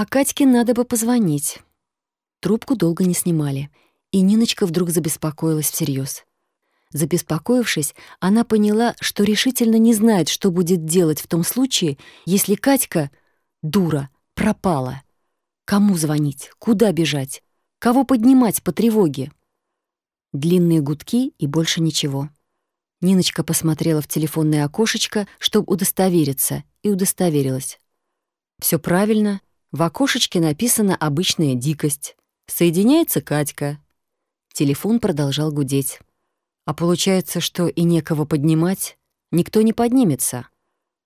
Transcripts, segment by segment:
А Катьке надо бы позвонить. Трубку долго не снимали, и Ниночка вдруг забеспокоилась всерьез. Забеспокоившись, она поняла, что решительно не знает, что будет делать в том случае, если Катька, дура, пропала. Кому звонить? Куда бежать? Кого поднимать по тревоге? Длинные гудки и больше ничего. Ниночка посмотрела в телефонное окошечко, чтобы удостовериться, и удостоверилась. Все правильно. В окошечке написано «Обычная дикость». Соединяется Катька. Телефон продолжал гудеть. А получается, что и некого поднимать, никто не поднимется.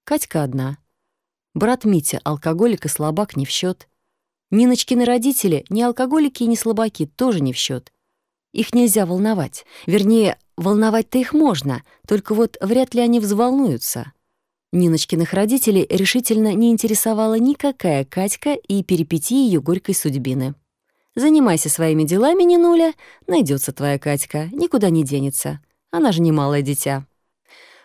Катька одна. Брат Митя, алкоголик и слабак, не в счет. Ниночкины родители, ни алкоголики и ни слабаки, тоже не в счет. Их нельзя волновать. Вернее, волновать-то их можно, только вот вряд ли они взволнуются. Ниночкиных родителей решительно не интересовала никакая Катька и перипетии ее горькой судьбины. Занимайся своими делами, Нинуля, найдется твоя Катька, никуда не денется. Она же не малое дитя.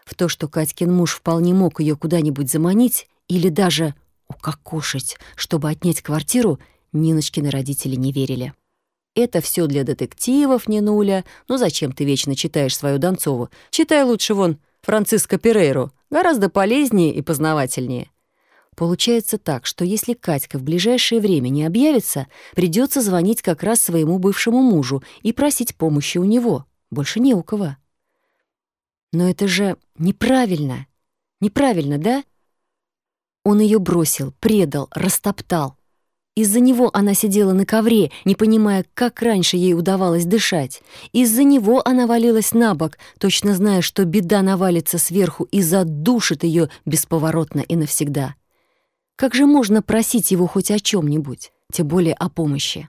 В то, что Катькин муж вполне мог ее куда-нибудь заманить или даже укокошить, чтобы отнять квартиру, Ниночкины родители не верили. Это все для детективов, Нинуля. Ну зачем ты вечно читаешь свою Донцову? Читай лучше вон Франциско Перейру. Гораздо полезнее и познавательнее. Получается так, что если Катька в ближайшее время не объявится, придется звонить как раз своему бывшему мужу и просить помощи у него. Больше не у кого. Но это же неправильно. Неправильно, да? Он ее бросил, предал, растоптал. Из-за него она сидела на ковре, не понимая, как раньше ей удавалось дышать. Из-за него она валилась на бок, точно зная, что беда навалится сверху и задушит ее бесповоротно и навсегда. Как же можно просить его хоть о чем нибудь тем более о помощи?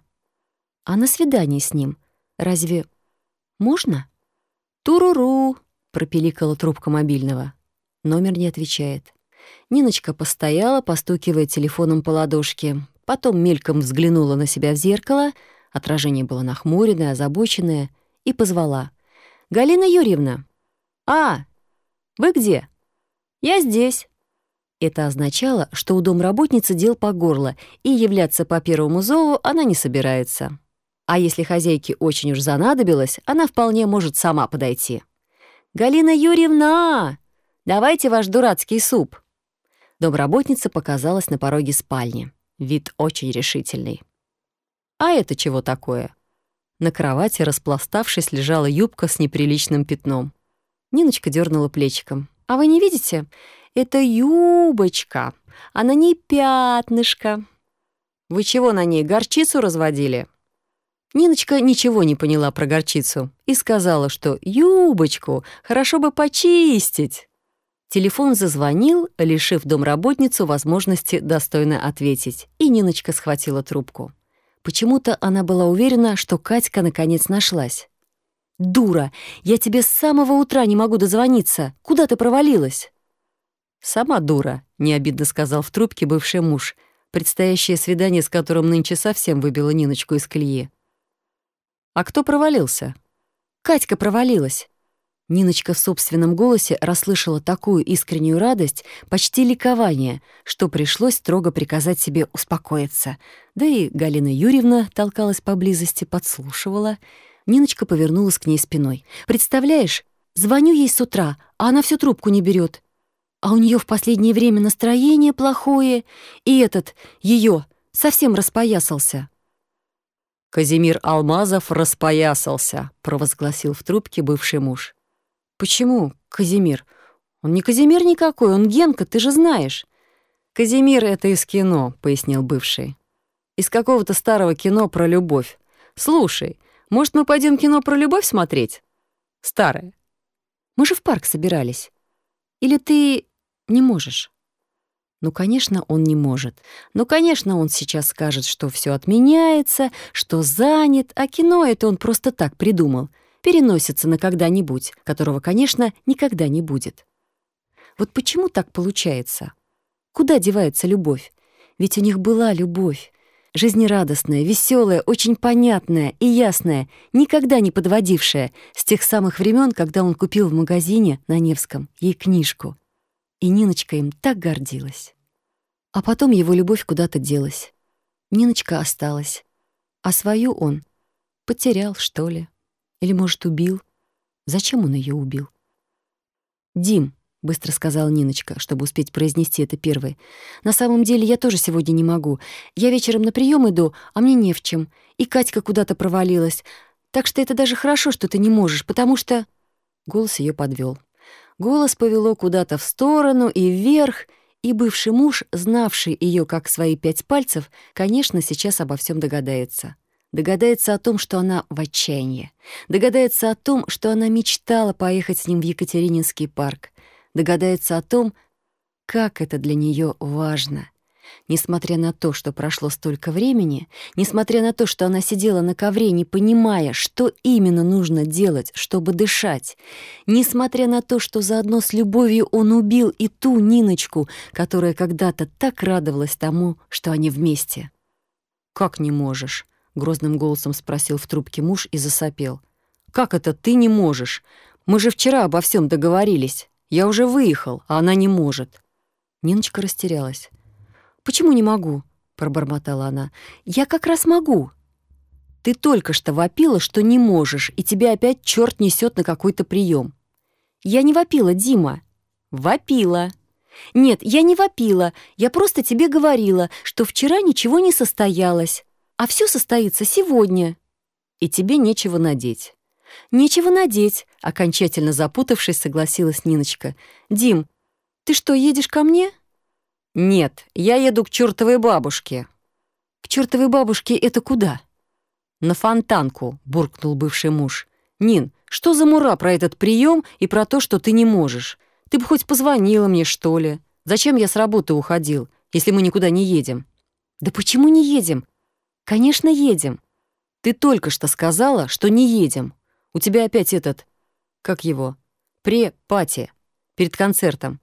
А на свидании с ним разве можно? «Туруру!» — пропеликала трубка мобильного. Номер не отвечает. Ниночка постояла, постукивая телефоном по ладошке, потом мельком взглянула на себя в зеркало, отражение было нахмуренное, озабоченное, и позвала. «Галина Юрьевна!» «А, вы где?» «Я здесь». Это означало, что у домработницы дел по горло, и являться по первому зову она не собирается. А если хозяйке очень уж занадобилось, она вполне может сама подойти. «Галина Юрьевна, давайте ваш дурацкий суп». Домработница показалась на пороге спальни. Вид очень решительный. «А это чего такое?» На кровати, распластавшись, лежала юбка с неприличным пятном. Ниночка дернула плечиком. «А вы не видите? Это юбочка, а на ней пятнышко. Вы чего на ней, горчицу разводили?» Ниночка ничего не поняла про горчицу и сказала, что юбочку хорошо бы почистить. Телефон зазвонил, лишив домработницу возможности достойно ответить, и Ниночка схватила трубку. Почему-то она была уверена, что Катька наконец нашлась. «Дура! Я тебе с самого утра не могу дозвониться. Куда ты провалилась?» «Сама дура», — необидно сказал в трубке бывший муж, предстоящее свидание с которым нынче совсем выбило Ниночку из колеи. «А кто провалился?» «Катька провалилась». Ниночка в собственном голосе расслышала такую искреннюю радость, почти ликование, что пришлось строго приказать себе успокоиться. Да и Галина Юрьевна толкалась поблизости, подслушивала. Ниночка повернулась к ней спиной. «Представляешь, звоню ей с утра, а она всю трубку не берет. А у нее в последнее время настроение плохое, и этот, ее, совсем распоясался. «Казимир Алмазов распоясался», — провозгласил в трубке бывший муж. «Почему Казимир? Он не Казимир никакой, он Генка, ты же знаешь». «Казимир — это из кино», — пояснил бывший. «Из какого-то старого кино про любовь. Слушай, может, мы пойдем кино про любовь смотреть? Старое». «Мы же в парк собирались. Или ты не можешь?» Ну, конечно, он не может. Ну, конечно, он сейчас скажет, что все отменяется, что занят, а кино это он просто так придумал. Переносится на когда-нибудь, которого, конечно, никогда не будет. Вот почему так получается? Куда девается любовь? Ведь у них была любовь. Жизнерадостная, веселая, очень понятная и ясная, никогда не подводившая, с тех самых времен, когда он купил в магазине на Невском ей книжку. И Ниночка им так гордилась. А потом его любовь куда-то делась. Ниночка осталась. А свою он потерял, что ли? Или, может, убил? Зачем он ее убил? «Дим», — быстро сказала Ниночка, чтобы успеть произнести это первой. «На самом деле я тоже сегодня не могу. Я вечером на прием иду, а мне не в чем. И Катька куда-то провалилась. Так что это даже хорошо, что ты не можешь, потому что...» Голос ее подвел. Голос повело куда-то в сторону и вверх, и бывший муж, знавший ее как свои пять пальцев, конечно, сейчас обо всем догадается. Догадается о том, что она в отчаянии. Догадается о том, что она мечтала поехать с ним в Екатерининский парк. Догадается о том, как это для нее важно — Несмотря на то, что прошло столько времени, несмотря на то, что она сидела на ковре, не понимая, что именно нужно делать, чтобы дышать, несмотря на то, что заодно с любовью он убил и ту Ниночку, которая когда-то так радовалась тому, что они вместе. «Как не можешь?» — грозным голосом спросил в трубке муж и засопел. «Как это ты не можешь? Мы же вчера обо всем договорились. Я уже выехал, а она не может». Ниночка растерялась. «Почему не могу?» — пробормотала она. «Я как раз могу». «Ты только что вопила, что не можешь, и тебя опять черт несет на какой-то прием. «Я не вопила, Дима». «Вопила». «Нет, я не вопила. Я просто тебе говорила, что вчера ничего не состоялось, а все состоится сегодня». «И тебе нечего надеть». «Нечего надеть», — окончательно запутавшись, согласилась Ниночка. «Дим, ты что, едешь ко мне?» «Нет, я еду к чертовой бабушке». «К чертовой бабушке это куда?» «На фонтанку», — буркнул бывший муж. «Нин, что за мура про этот прием и про то, что ты не можешь? Ты бы хоть позвонила мне, что ли? Зачем я с работы уходил, если мы никуда не едем?» «Да почему не едем?» «Конечно, едем. Ты только что сказала, что не едем. У тебя опять этот... Как его? Пре-пати. Перед концертом.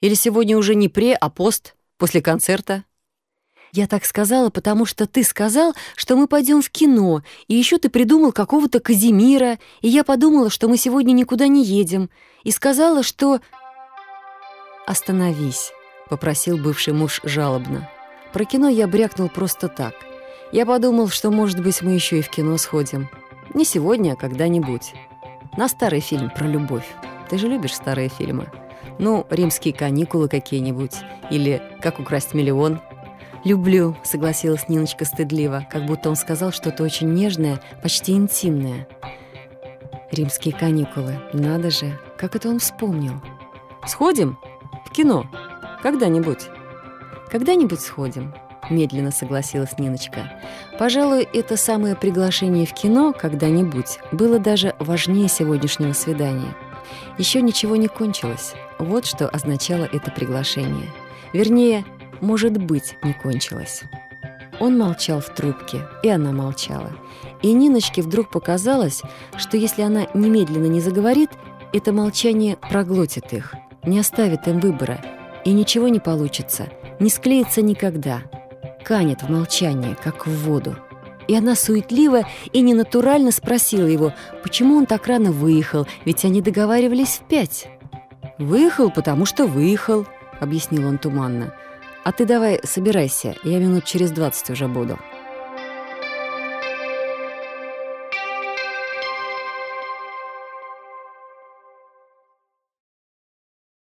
Или сегодня уже не пре, а пост, после концерта?» «Я так сказала, потому что ты сказал, что мы пойдем в кино, и еще ты придумал какого-то Казимира, и я подумала, что мы сегодня никуда не едем, и сказала, что...» «Остановись», — попросил бывший муж жалобно. «Про кино я брякнул просто так. Я подумал, что, может быть, мы еще и в кино сходим. Не сегодня, а когда-нибудь. На старый фильм про любовь. Ты же любишь старые фильмы?» Ну, римские каникулы какие-нибудь. Или «Как украсть миллион». «Люблю», — согласилась Ниночка стыдливо, как будто он сказал что-то очень нежное, почти интимное. «Римские каникулы. Надо же, как это он вспомнил». «Сходим? В кино? Когда-нибудь?» «Когда-нибудь сходим», — медленно согласилась Ниночка. «Пожалуй, это самое приглашение в кино когда-нибудь было даже важнее сегодняшнего свидания». Еще ничего не кончилось. Вот что означало это приглашение. Вернее, может быть, не кончилось. Он молчал в трубке, и она молчала. И Ниночке вдруг показалось, что если она немедленно не заговорит, это молчание проглотит их, не оставит им выбора, и ничего не получится, не склеится никогда. Канет в молчании, как в воду и она суетливо и ненатурально спросила его, почему он так рано выехал, ведь они договаривались в пять. «Выехал, потому что выехал», — объяснил он туманно. «А ты давай собирайся, я минут через двадцать уже буду».